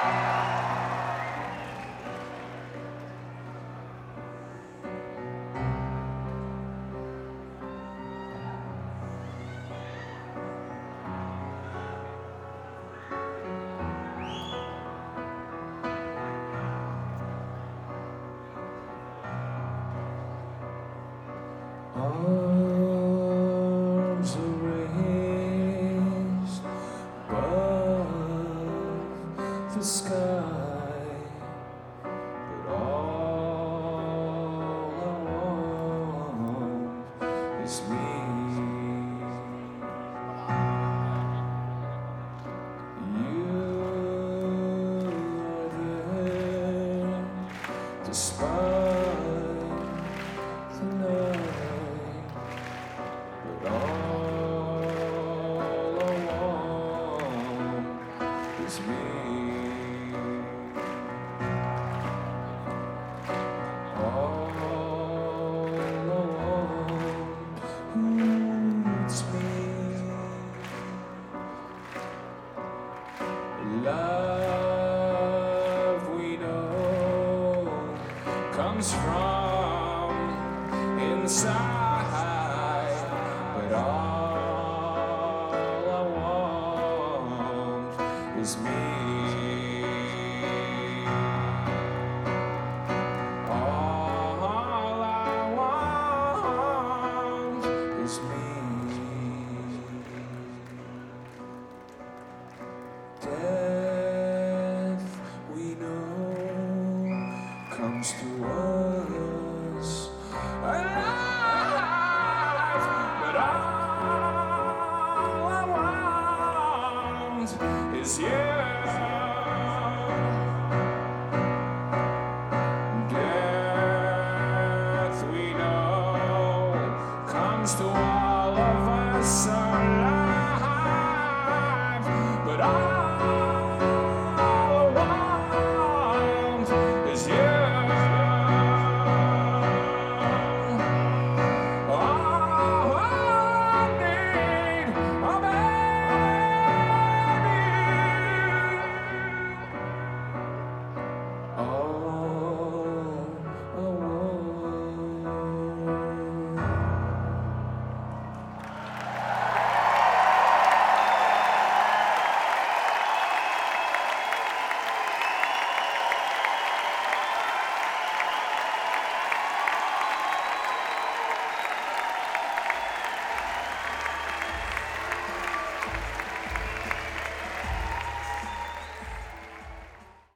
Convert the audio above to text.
Oh. The sky, but all I want is me. You are despite the night, but all is me. Love we know comes from inside, but all I want is me. Comes to us.